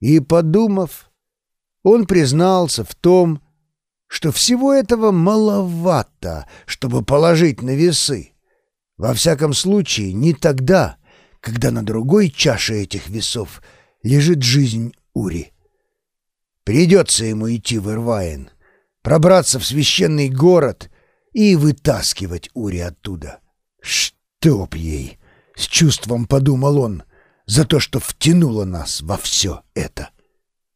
И, подумав, он признался в том, что всего этого маловато, чтобы положить на весы. Во всяком случае, не тогда, когда на другой чаше этих весов лежит жизнь Ури. Придется ему идти в Ирвайн, пробраться в священный город и вытаскивать Ури оттуда. «Чтоб ей!» — с чувством подумал он — за то, что втянула нас во все это.